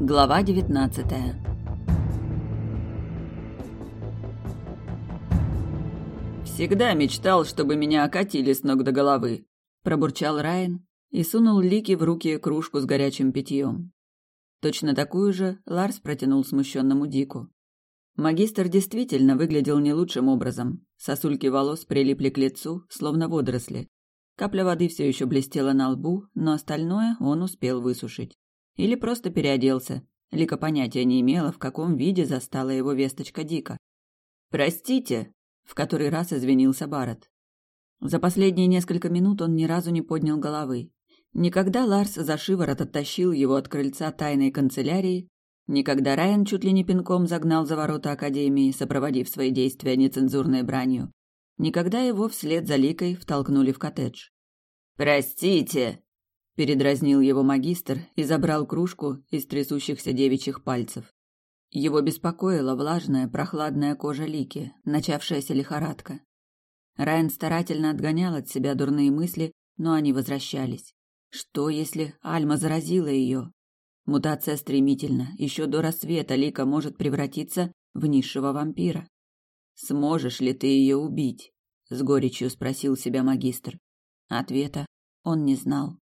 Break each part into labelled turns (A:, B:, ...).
A: Глава девятнадцатая
B: «Всегда мечтал, чтобы меня окатили с ног до головы», – пробурчал Райан и сунул Лики в руки кружку с горячим питьем. Точно такую же Ларс протянул смущенному Дику. Магистр действительно выглядел не лучшим образом. Сосульки волос прилипли к лицу, словно водоросли. Капля воды все еще блестела на лбу, но остальное он успел высушить. Или просто переоделся. Лика понятия не имела, в каком виде застала его весточка Дика. «Простите», — в который раз извинился Барретт. За последние несколько минут он ни разу не поднял головы. Никогда Ларс за шиворот оттащил его от крыльца тайной канцелярии, никогда Райан чуть ли не пинком загнал за ворота Академии, сопроводив свои действия нецензурной бранью. Никогда его вслед за Ликой втолкнули в коттедж. «Простите!» – передразнил его магистр и забрал кружку из трясущихся девичьих пальцев. Его беспокоила влажная, прохладная кожа Лики, начавшаяся лихорадка. Райан старательно отгонял от себя дурные мысли, но они возвращались. Что, если Альма заразила ее? Мутация стремительна. Еще до рассвета Лика может превратиться в низшего вампира. «Сможешь ли ты ее убить?» — с горечью спросил себя магистр. Ответа он не знал.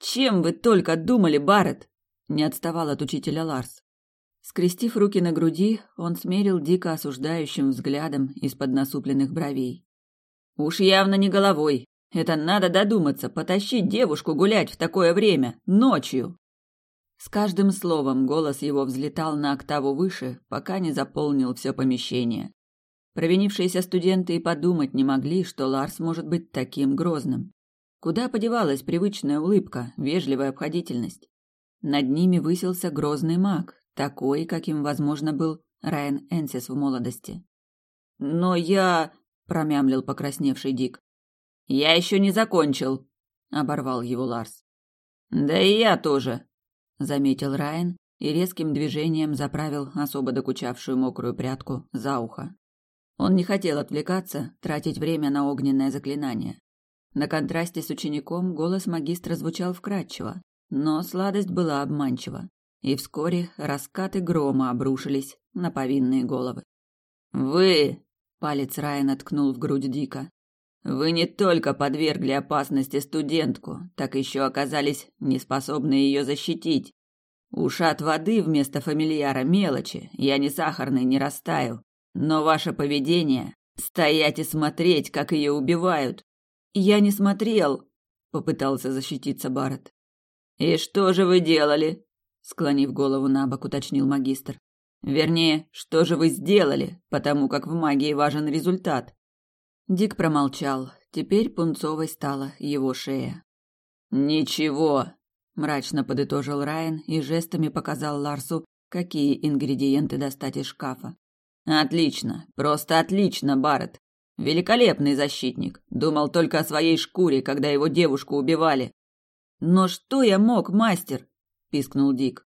B: «Чем вы только думали, Барретт?» — не отставал от учителя Ларс. Скрестив руки на груди, он смерил дико осуждающим взглядом из-под насупленных бровей. «Уж явно не головой. Это надо додуматься, потащить девушку гулять в такое время, ночью. С каждым словом голос его взлетал на октаву выше, пока не заполнил все помещение. Провинившиеся студенты и подумать не могли, что Ларс может быть таким грозным. Куда подевалась привычная улыбка, вежливая обходительность? Над ними высился грозный маг, такой, каким, возможно, был Райан Энсис в молодости. «Но я...» — промямлил покрасневший Дик. Я еще не закончил, оборвал его Ларс. Да и я тоже, заметил Райан и резким движением заправил особо докучавшую мокрую прядку за ухо. Он не хотел отвлекаться, тратить время на огненное заклинание. На контрасте с учеником голос магистра звучал вкрадчиво, но сладость была обманчива, и вскоре раскаты грома обрушились на повинные головы. «Вы!» — палец Райана ткнул в грудь Дика. Вы не только подвергли опасности студентку, так еще оказались неспособны ее защитить. Ушат воды вместо фамильяра мелочи, я не сахарный, не растаю. Но ваше поведение — стоять и смотреть, как ее убивают. Я не смотрел, — попытался защититься Барретт. И что же вы делали? Склонив голову на бок, уточнил магистр. Вернее, что же вы сделали, потому как в магии важен результат. Дик промолчал. Теперь пунцовой стала его шея. «Ничего», – мрачно подытожил Райан и жестами показал Ларсу, какие ингредиенты достать из шкафа. «Отлично, просто отлично, Барретт. Великолепный защитник. Думал только о своей шкуре, когда его девушку убивали». «Но что я мог, мастер?» – пискнул Дик.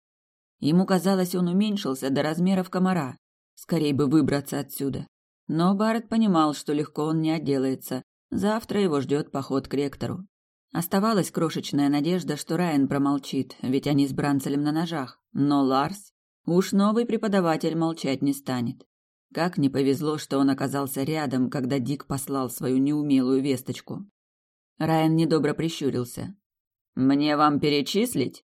B: Ему казалось, он уменьшился до размеров комара. Скорей бы выбраться отсюда. Но Барретт понимал, что легко он не отделается. Завтра его ждет поход к ректору. Оставалась крошечная надежда, что Райан промолчит, ведь они с Бранцелем на ножах. Но Ларс, уж новый преподаватель молчать не станет. Как не повезло, что он оказался рядом, когда Дик послал свою неумелую весточку. Райан недобро прищурился. «Мне вам перечислить?»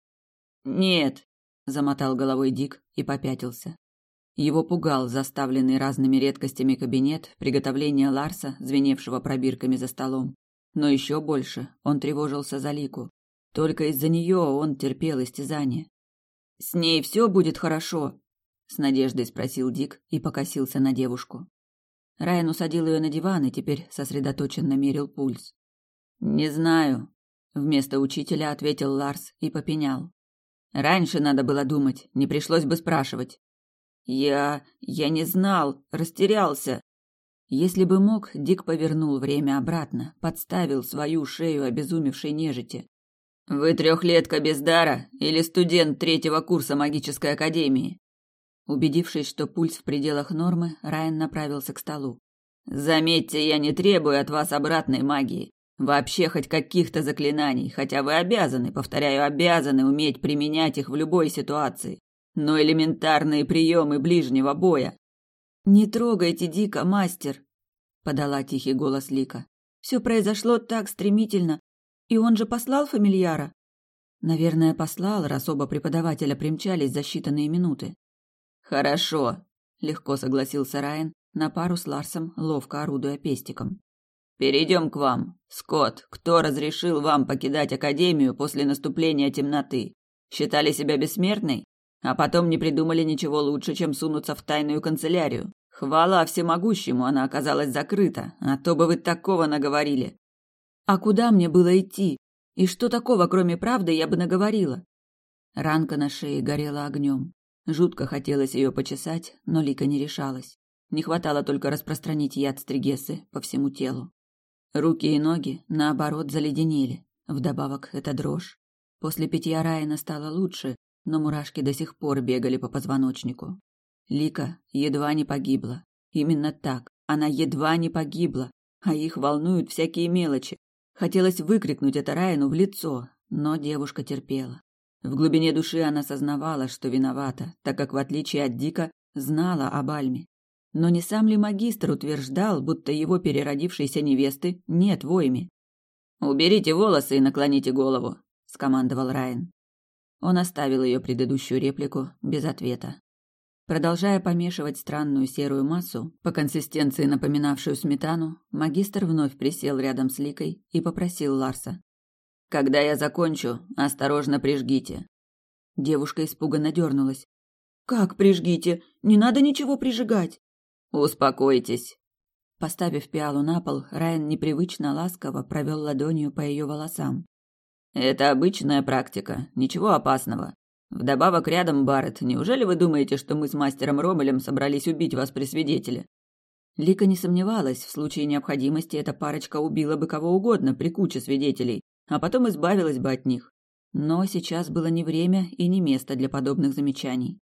B: «Нет», — замотал головой Дик и попятился. Его пугал заставленный разными редкостями кабинет, приготовление Ларса, звеневшего пробирками за столом. Но еще больше он тревожился за Лику. Только из-за нее он терпел истязание. «С ней все будет хорошо?» — с надеждой спросил Дик и покосился на девушку. Райан усадил ее на диван и теперь сосредоточенно мерил пульс. «Не знаю», — вместо учителя ответил Ларс и попенял. «Раньше надо было думать, не пришлось бы спрашивать. Я... я не знал, растерялся. Если бы мог, Дик повернул время обратно, подставил свою шею обезумевшей нежити. «Вы трехлетка без дара или студент третьего курса магической академии?» Убедившись, что пульс в пределах нормы, Райан направился к столу. «Заметьте, я не требую от вас обратной магии. Вообще хоть каких-то заклинаний, хотя вы обязаны, повторяю, обязаны уметь применять их в любой ситуации. но элементарные приемы ближнего боя. «Не трогайте Дика, мастер!» — подала тихий голос Лика. «Все произошло так стремительно, и он же послал фамильяра?» Наверное, послал, раз оба преподавателя примчались за считанные минуты. «Хорошо», — легко согласился Райан, на пару с Ларсом, ловко орудуя пестиком. «Перейдем к вам. Скотт, кто разрешил вам покидать Академию после наступления темноты? Считали себя бессмертной? А потом не придумали ничего лучше, чем сунуться в тайную канцелярию. Хвала всемогущему, она оказалась закрыта, а то бы вы такого наговорили. А куда мне было идти? И что такого, кроме правды, я бы наговорила? Ранка на шее горела огнем. Жутко хотелось ее почесать, но Лика не решалась. Не хватало только распространить яд стригесы по всему телу. Руки и ноги, наоборот, заледенели. Вдобавок, это дрожь. После питья Райана стало лучше, но мурашки до сих пор бегали по позвоночнику. Лика едва не погибла. Именно так, она едва не погибла, а их волнуют всякие мелочи. Хотелось выкрикнуть это Райану в лицо, но девушка терпела. В глубине души она сознавала, что виновата, так как, в отличие от Дика, знала об Альме. Но не сам ли магистр утверждал, будто его переродившейся невесты нет в ойме? «Уберите волосы и наклоните голову», — скомандовал Райан. Он оставил ее предыдущую реплику без ответа. Продолжая помешивать странную серую массу, по консистенции напоминавшую сметану, магистр вновь присел рядом с Ликой и попросил Ларса. «Когда я закончу, осторожно прижгите». Девушка испуганно дернулась. «Как прижгите? Не надо ничего прижигать!» «Успокойтесь!» Поставив пиалу на пол, Райан непривычно ласково провел ладонью по ее волосам. Это обычная практика, ничего опасного. Вдобавок рядом Барретт. Неужели вы думаете, что мы с мастером Ромелем собрались убить вас при свидетеле? Лика не сомневалась, в случае необходимости эта парочка убила бы кого угодно при куче свидетелей, а потом избавилась бы от них. Но сейчас было не время и не место для подобных замечаний.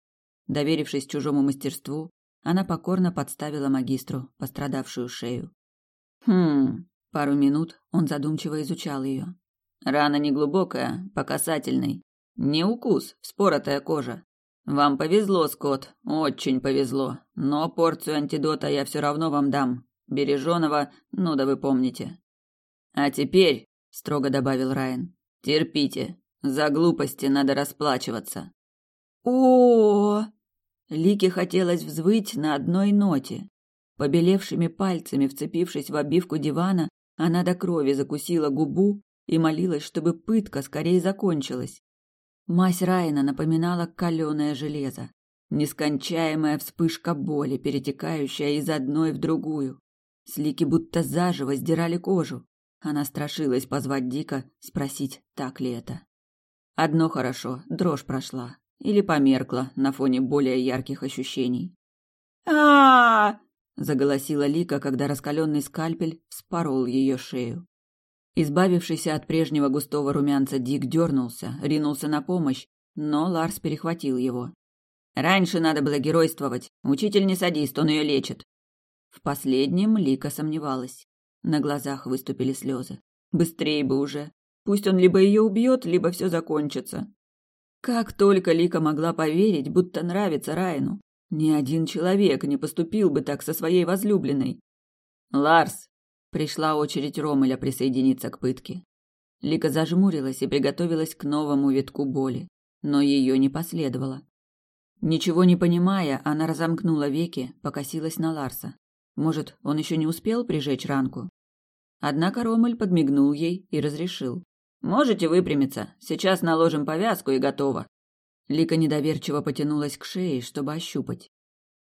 B: Доверившись чужому мастерству, она покорно подставила магистру пострадавшую шею. Хм, пару минут он задумчиво изучал ее. Рана неглубокая, по касательной. Не укус, вспоротая кожа. Вам повезло, Скотт, очень повезло. Но порцию антидота я все равно вам дам. Береженого, ну да вы помните. А теперь, строго добавил Райан, терпите. За глупости надо расплачиваться. О, -о, -о, -о Лике хотелось взвыть на одной ноте. Побелевшими пальцами, вцепившись в обивку дивана, она до крови закусила губу и молилась, чтобы пытка скорее закончилась. Мась Райна напоминала каленое железо, нескончаемая вспышка боли, перетекающая из одной в другую. Слики будто заживо сдирали кожу. Она страшилась позвать Дика, спросить, так ли это. Одно хорошо, дрожь прошла или померкла на фоне более ярких ощущений. а, заголосила Лика, когда раскаленный скальпель вспорол ее шею. Избавившийся от прежнего густого румянца Дик дернулся, ринулся на помощь, но Ларс перехватил его. «Раньше надо было геройствовать. Учитель не садист, он ее лечит». В последнем Лика сомневалась. На глазах выступили слезы. Быстрее бы уже. Пусть он либо ее убьет, либо все закончится. Как только Лика могла поверить, будто нравится Райну. Ни один человек не поступил бы так со своей возлюбленной. «Ларс!» Пришла очередь Ромеля присоединиться к пытке. Лика зажмурилась и приготовилась к новому витку боли, но ее не последовало. Ничего не понимая, она разомкнула веки, покосилась на Ларса. Может, он еще не успел прижечь ранку? Однако Ромель подмигнул ей и разрешил. «Можете выпрямиться. Сейчас наложим повязку и готово». Лика недоверчиво потянулась к шее, чтобы ощупать.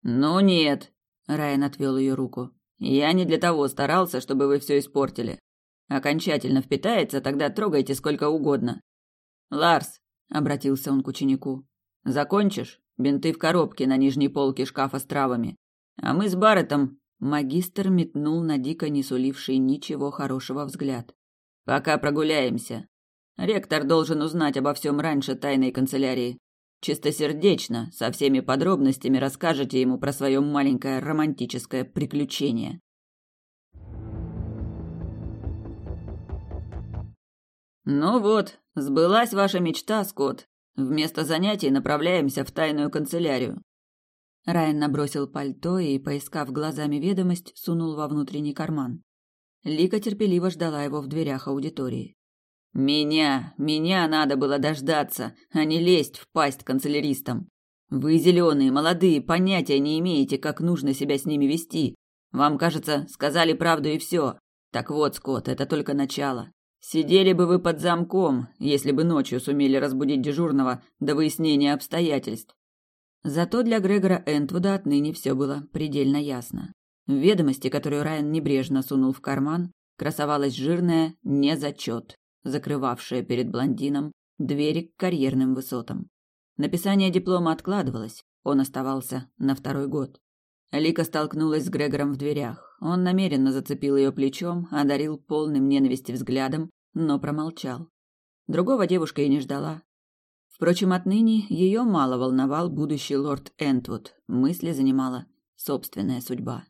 B: «Ну нет», — Райан отвел ее руку. Я не для того старался, чтобы вы все испортили. Окончательно впитается, тогда трогайте сколько угодно. Ларс, обратился он к ученику. Закончишь? Бинты в коробке на нижней полке шкафа с травами. А мы с Барретом магистр метнул на дико не суливший ничего хорошего взгляд. Пока прогуляемся. Ректор должен узнать обо всем раньше тайной канцелярии. Чистосердечно, со всеми подробностями расскажете ему про свое маленькое романтическое приключение. Ну вот, сбылась ваша мечта, Скотт. Вместо занятий направляемся в тайную канцелярию. Райан набросил пальто и, поискав глазами ведомость, сунул во внутренний карман. Лика терпеливо ждала его в дверях аудитории. «Меня, меня надо было дождаться, а не лезть в пасть канцеляристам. Вы зеленые, молодые, понятия не имеете, как нужно себя с ними вести. Вам, кажется, сказали правду и все. Так вот, Скотт, это только начало. Сидели бы вы под замком, если бы ночью сумели разбудить дежурного до выяснения обстоятельств. Зато для Грегора Энтвуда отныне все было предельно ясно. В ведомости, которую Райан небрежно сунул в карман, красовалась жирная «незачет», закрывавшая перед блондином двери к карьерным высотам. Написание диплома откладывалось, он оставался на второй год. Лика столкнулась с Грегором в дверях. Он намеренно зацепил ее плечом, одарил полным ненависти взглядом, но промолчал. Другого девушка и не ждала. Впрочем, отныне ее мало волновал будущий лорд Энтвуд, мысли занимала собственная судьба.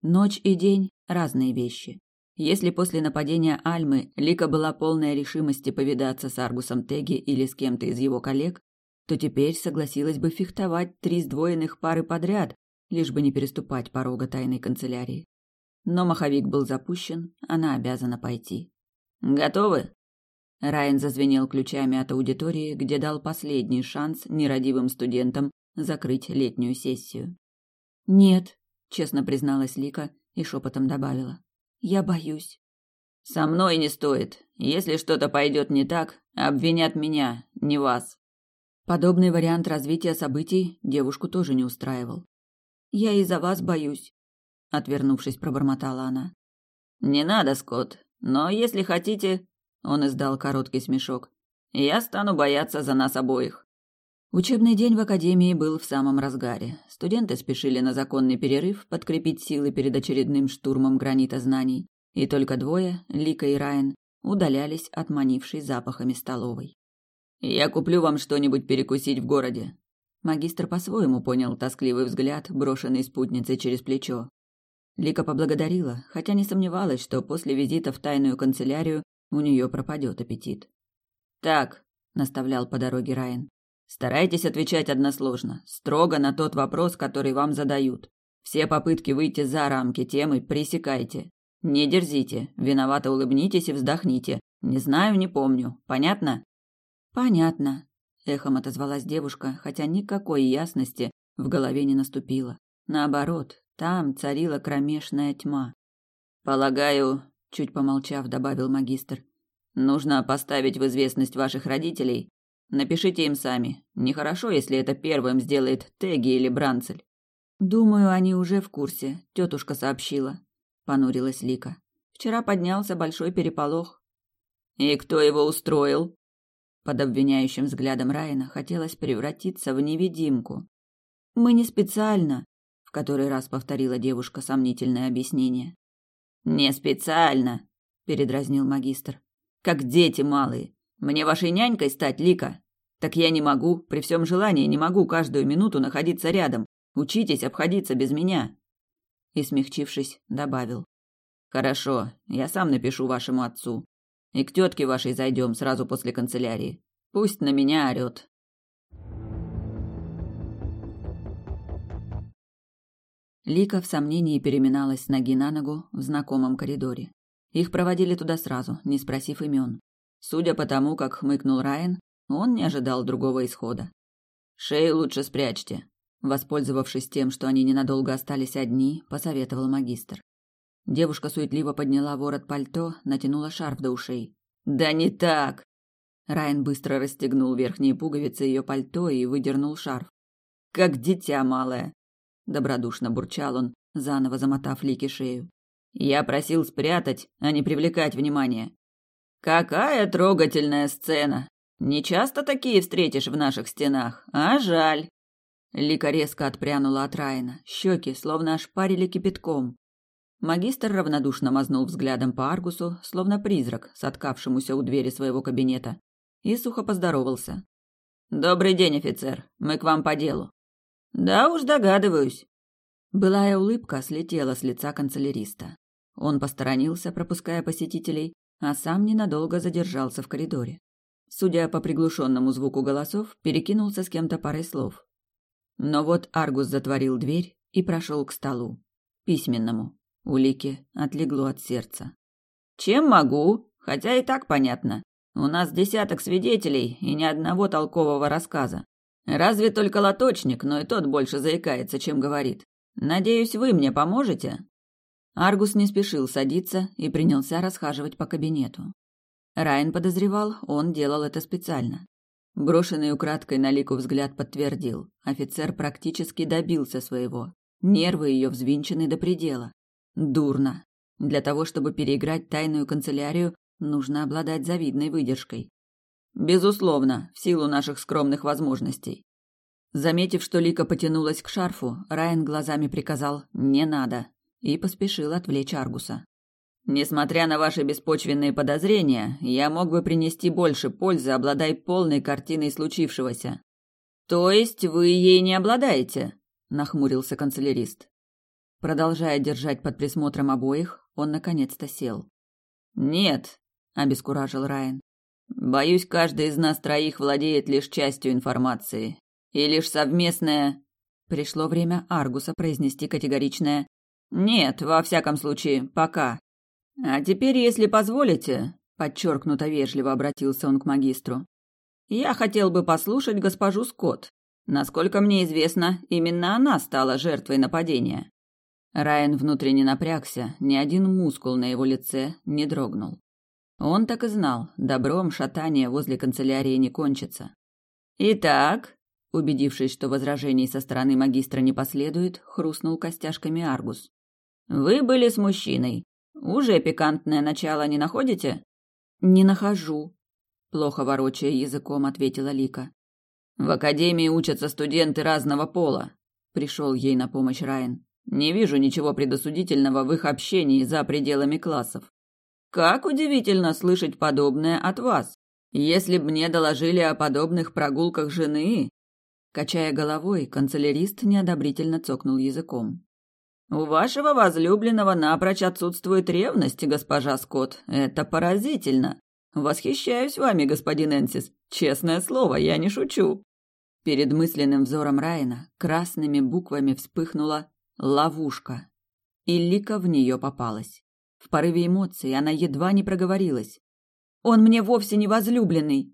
B: Ночь и день – разные вещи. Если после нападения Альмы Лика была полная решимости повидаться с Аргусом Теги или с кем-то из его коллег, то теперь согласилась бы фехтовать три сдвоенных пары подряд, лишь бы не переступать порога тайной канцелярии. Но маховик был запущен, она обязана пойти. «Готовы?» Райан зазвенел ключами от аудитории, где дал последний шанс нерадивым студентам закрыть летнюю сессию. «Нет», — честно призналась Лика и шепотом добавила. «Я боюсь». «Со мной не стоит. Если что-то пойдет не так, обвинят меня, не вас». Подобный вариант развития событий девушку тоже не устраивал. Я и за вас боюсь, отвернувшись, пробормотала она. Не надо, Скотт, но если хотите, он издал короткий смешок. Я стану бояться за нас обоих. Учебный день в академии был в самом разгаре. Студенты спешили на законный перерыв подкрепить силы перед очередным штурмом гранита знаний, и только двое, Лика и Райан, удалялись от манившей запахами столовой. «Я куплю вам что-нибудь перекусить в городе. Магистр по-своему понял тоскливый взгляд, брошенный спутницей через плечо. Лика поблагодарила, хотя не сомневалась, что после визита в тайную канцелярию у нее пропадет аппетит. «Так», — наставлял по дороге Райан, — «старайтесь отвечать односложно, строго на тот вопрос, который вам задают. Все попытки выйти за рамки темы пресекайте. Не дерзите, виновато улыбнитесь и вздохните. Не знаю, не помню. Понятно?» «Понятно», эхом отозвалась девушка, хотя никакой ясности в голове не наступило. Наоборот, там царила кромешная тьма. Полагаю, чуть помолчав, добавил магистр. Нужно поставить в известность ваших родителей. Напишите им сами. Нехорошо, если это первым сделает Теги или Бранцель. Думаю, они уже в курсе, тетушка сообщила, понурилась Лика. Вчера поднялся большой переполох. И кто его устроил? Под обвиняющим взглядом Райана хотелось превратиться в невидимку. «Мы не специально», — в который раз повторила девушка сомнительное объяснение. «Не специально», — передразнил магистр. «Как дети малые. Мне вашей нянькой стать, Лика? Так я не могу, при всем желании не могу каждую минуту находиться рядом. Учитесь обходиться без меня». И, смягчившись, добавил. «Хорошо, я сам напишу вашему отцу. И к тетке вашей зайдем сразу после канцелярии. Пусть на меня орет. Лика в сомнении переминалась ноги на ногу в знакомом коридоре. Их проводили туда сразу, не спросив имен. Судя по тому, как хмыкнул Райан, он не ожидал другого исхода. «Шею лучше спрячьте», — воспользовавшись тем, что они ненадолго остались одни, посоветовал магистр. Девушка суетливо подняла ворот пальто, натянула шарф до ушей. «Да не так!» Райан быстро расстегнул верхние пуговицы ее пальто и выдернул шарф. «Как дитя малое!» Добродушно бурчал он, заново замотав Лике шею. «Я просил спрятать, а не привлекать внимание». «Какая трогательная сцена! Не часто такие встретишь в наших стенах, а жаль!» Лика резко отпрянула от Райана, щеки словно ошпарили кипятком. Магистр равнодушно мазнул взглядом по Аргусу, словно призрак, соткавшемуся у двери своего кабинета, и сухо поздоровался. «Добрый день, офицер. Мы к вам по делу». «Да уж догадываюсь». Былая улыбка слетела с лица канцеляриста. Он посторонился, пропуская посетителей, а сам ненадолго задержался в коридоре. судя по приглушенному звуку голосов, перекинулся с кем-то парой слов. Но вот Аргус затворил дверь и прошел к столу. Письменному. Улики отлегло от сердца. «Чем могу? Хотя и так понятно. У нас десяток свидетелей и ни одного толкового рассказа. Разве только лоточник, но и тот больше заикается, чем говорит. Надеюсь, вы мне поможете?» Аргус не спешил садиться и принялся расхаживать по кабинету. Райан подозревал, он делал это специально. Брошенный украдкой на Лику взгляд подтвердил. Офицер практически добился своего. Нервы ее взвинчены до предела. Дурно. Для того, чтобы переиграть тайную канцелярию, нужно обладать завидной выдержкой. Безусловно, в силу наших скромных возможностей. Заметив, что Лика потянулась к шарфу, Райан глазами приказал «не надо» и поспешил отвлечь Аргуса. Несмотря на ваши беспочвенные подозрения, я мог бы принести больше пользы, обладая полной картиной случившегося. То есть вы ей не обладаете? нахмурился канцелярист. Продолжая держать под присмотром обоих, он наконец-то сел. Нет, обескуражил Райан. Боюсь, каждый из нас троих владеет лишь частью информации, и лишь совместное Пришло время Аргуса произнести категоричное «Нет, во всяком случае, пока». А теперь, если позволите, подчеркнуто вежливо обратился он к магистру. Я хотел бы послушать госпожу Скотт. Насколько мне известно, именно она стала жертвой нападения. Райан внутренне напрягся, ни один мускул на его лице не дрогнул. Он так и знал, добром шатание возле канцелярии не кончится. Итак, убедившись, что возражений со стороны магистра не последует, хрустнул костяшками Аргус. Вы были с мужчиной. Уже пикантное начало не находите? Не нахожу, плохо ворочая языком, ответила Лика. В академии учатся студенты разного пола, пришел ей на помощь Райан. Не вижу ничего предосудительного в их общении за пределами классов. Как удивительно слышать подобное от вас. Если б мне доложили о подобных прогулках жены, качая головой, канцелярист неодобрительно цокнул языком. У вашего возлюбленного напрочь отсутствует ревность, госпожа Скотт. Это поразительно. Восхищаюсь вами, господин Энсис. Честное слово, я не шучу. Перед мысленным взором Райана красными буквами вспыхнула ловушка. И Лика в нее попалась. В порыве эмоций она едва не проговорилась. Он мне вовсе не возлюбленный.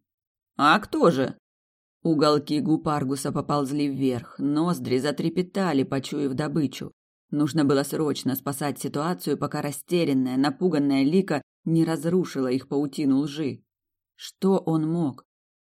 B: А кто же? Уголки губ Аргуса поползли вверх, ноздри затрепетали, почуяв добычу. Нужно было срочно спасать ситуацию, пока растерянная, напуганная Лика не разрушила их паутину лжи. Что он мог?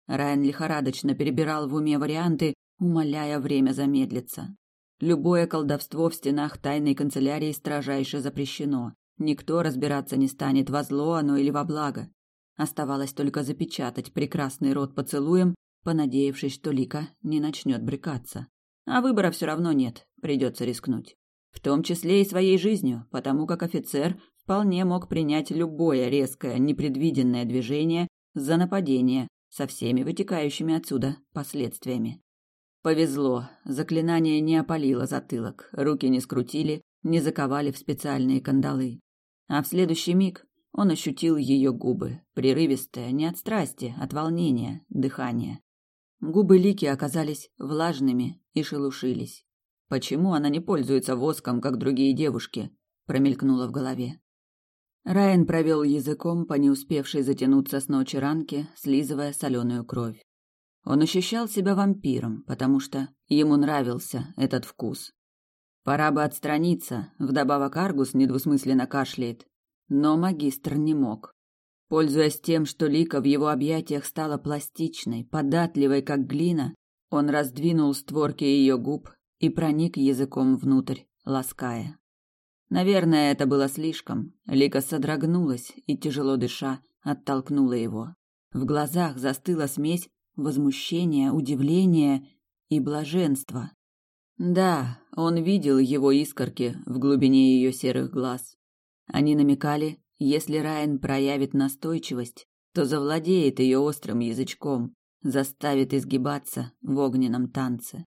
B: Райан лихорадочно перебирал в уме варианты, умоляя время замедлиться. Любое колдовство в стенах тайной канцелярии строжайше запрещено. Никто разбираться не станет, во зло оно или во благо. Оставалось только запечатать прекрасный рот поцелуем, понадеявшись, что Лика не начнет брыкаться. А выбора все равно нет, придется рискнуть в том числе и своей жизнью, потому как офицер вполне мог принять любое резкое, непредвиденное движение за нападение со всеми вытекающими отсюда последствиями. Повезло, заклинание не опалило затылок, руки не скрутили, не заковали в специальные кандалы. А в следующий миг он ощутил ее губы, прерывистое, не от страсти, от волнения, дыхания. Губы Лики оказались влажными и шелушились. Почему она не пользуется воском, как другие девушки? промелькнуло в голове. Райан провел языком по не успевшей затянуться с ночи ранке, слизывая соленую кровь. Он ощущал себя вампиром, потому что ему нравился этот вкус. Пора бы отстраниться, вдобавок Аргус недвусмысленно кашляет. Но магистр не мог. Пользуясь тем, что Лика в его объятиях стала пластичной, податливой, как глина, он раздвинул створки ее губ и проник языком внутрь, лаская. Наверное, это было слишком. Лика содрогнулась и, тяжело дыша, оттолкнула его. В глазах застыла смесь возмущения, удивления и блаженства. Да, он видел его искорки в глубине ее серых глаз. Они намекали, если Райан проявит настойчивость, то завладеет ее острым язычком, заставит изгибаться в огненном танце.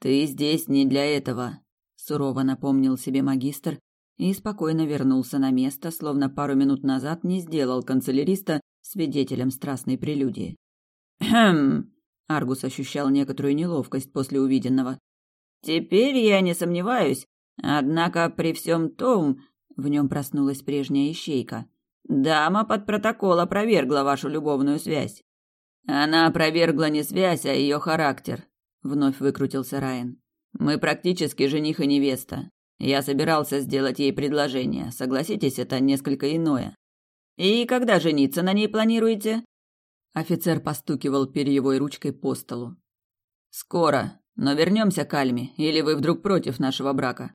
B: Ты здесь не для этого, сурово напомнил себе магистр и спокойно вернулся на место, словно пару минут назад не сделал канцеляриста свидетелем страстной прелюдии. «Хм!» — Аргус ощущал некоторую неловкость после увиденного. «Теперь я не сомневаюсь, однако при всем том...» — в нем проснулась прежняя ищейка. «Дама под протокол опровергла вашу любовную связь». «Она опровергла не связь, а ее характер», — вновь выкрутился Райан. «Мы практически жених и невеста. Я собирался сделать ей предложение. Согласитесь, это несколько иное. И когда жениться на ней планируете? Офицер постукивал перьевой ручкой по столу. Скоро, но вернемся к Альме, или вы вдруг против нашего брака?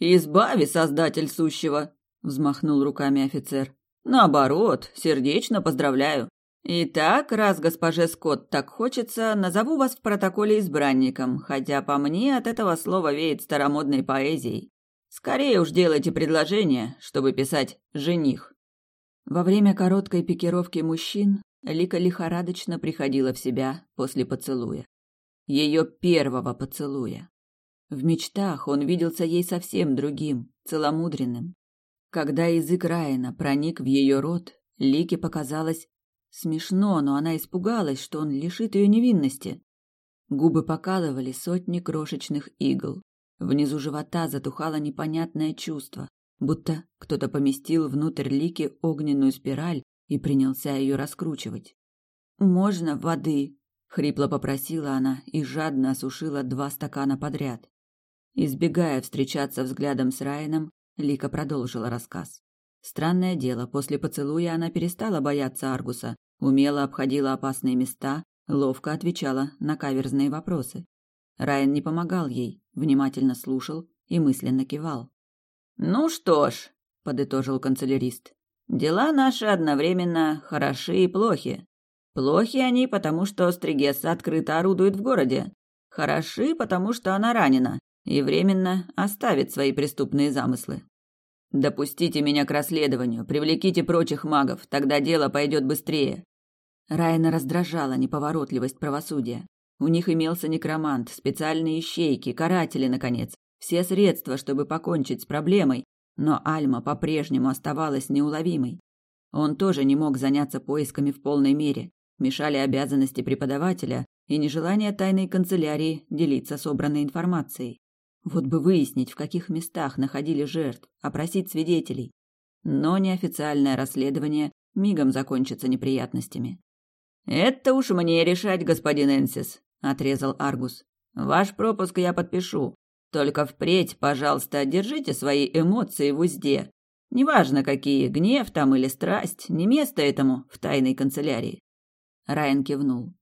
B: Избави, создатель сущего, взмахнул руками офицер. Наоборот, сердечно поздравляю. Итак, раз госпоже Скотт так хочется, назову вас в протоколе избранником, хотя по мне от этого слова веет старомодной поэзией. Скорее уж делайте предложение, чтобы писать «жених». Во время короткой пикировки мужчин Лика лихорадочно приходила в себя после поцелуя. Ее первого поцелуя. В мечтах он виделся ей совсем другим, целомудренным. Когда язык Райана проник в ее рот, Лике показалось смешно, но она испугалась, что он лишит ее невинности. Губы покалывали сотни крошечных игл. Внизу живота затухало непонятное чувство, будто кто-то поместил внутрь Лики огненную спираль и принялся ее раскручивать. «Можно воды?» — хрипло попросила она и жадно осушила два стакана подряд. Избегая встречаться взглядом с Райаном, Лика продолжила рассказ. Странное дело, после поцелуя она перестала бояться Аргуса, умело обходила опасные места, ловко отвечала на каверзные вопросы. Райан не помогал ей, внимательно слушал и мысленно кивал. «Ну что ж», — подытожил канцелярист, — «дела наши одновременно хороши и плохи. Плохи они, потому что Стригесса открыто орудует в городе. Хороши, потому что она ранена и временно оставит свои преступные замыслы. Допустите меня к расследованию, привлеките прочих магов, тогда дело пойдет быстрее». Райана раздражала неповоротливость правосудия. У них имелся некромант, специальные ищейки, каратели, наконец. Все средства, чтобы покончить с проблемой, но Альма по-прежнему оставалась неуловимой. Он тоже не мог заняться поисками в полной мере. Мешали обязанности преподавателя и нежелание тайной канцелярии делиться собранной информацией. Вот бы выяснить, в каких местах находили жертв, опросить свидетелей. Но неофициальное расследование мигом закончится неприятностями. «Это уж мне решать, господин Энсис», отрезал Аргус. Ваш пропуск я подпишу. Только впредь, пожалуйста, держите свои эмоции в узде. Неважно какие, гнев там или страсть, не место этому в тайной канцелярии. Райан кивнул.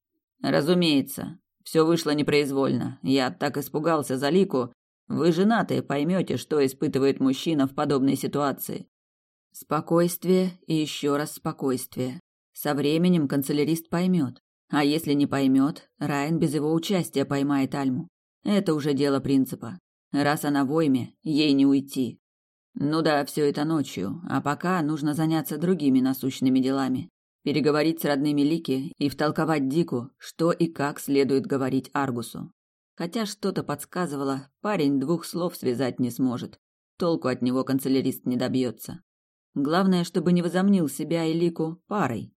B: Разумеется, все вышло непроизвольно. Я так испугался за Лику. Вы женатые поймете, что испытывает мужчина в подобной ситуации. Спокойствие и еще раз спокойствие. Со временем канцелярист поймет. А если не поймет, Райан без его участия поймает Альму. Это уже дело принципа. Раз она в ойме, ей не уйти. Ну да, все это ночью, а пока нужно заняться другими насущными делами. Переговорить с родными Лики и втолковать Дику, что и как следует говорить Аргусу. Хотя что-то подсказывало, парень двух слов связать не сможет. Толку от него канцелярист не добьется. Главное, чтобы не возомнил себя и Лику парой.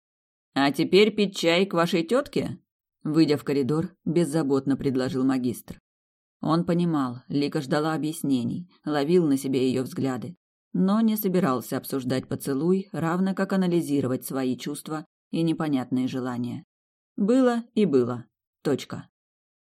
B: «А теперь пить чай к вашей тетке?» Выйдя в коридор, беззаботно предложил магистр. Он понимал, Лика ждала объяснений, ловил на себе ее взгляды, но не собирался обсуждать поцелуй, равно как анализировать свои чувства и непонятные желания. Было и было. Точка.